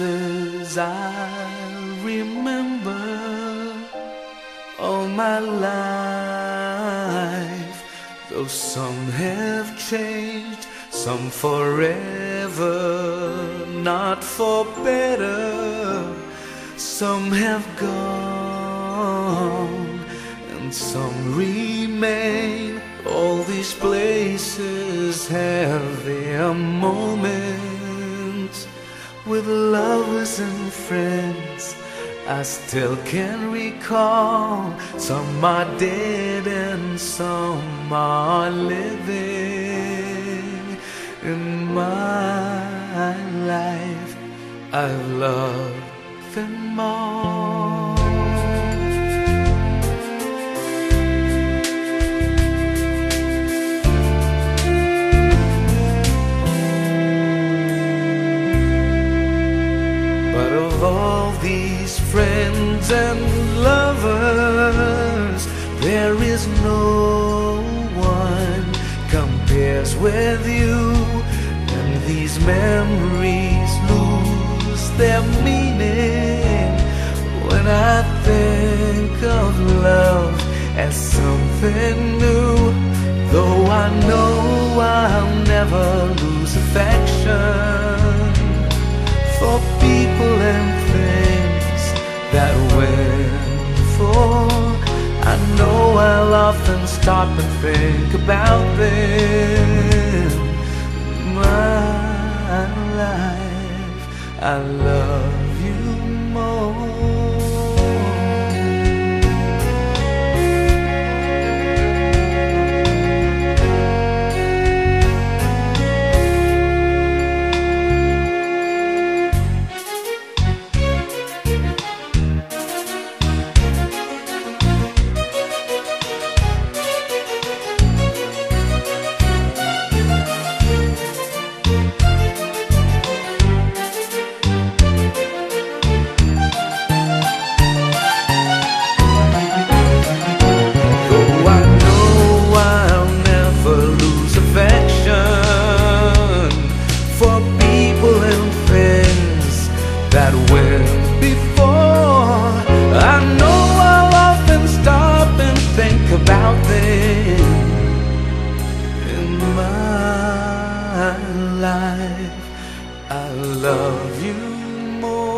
as I remember all my life. Though some have changed, some forever, not for better. Some have gone and some remain. All these places have their moments with lovers and friends. I still can recall some are dead and some are living in my life. I love them all. These friends and lovers, there is no one compares with you. And these memories lose their meaning when I think of love as something new. Though I know I'll never lose affection stop and think about them. My life, I love I love you more.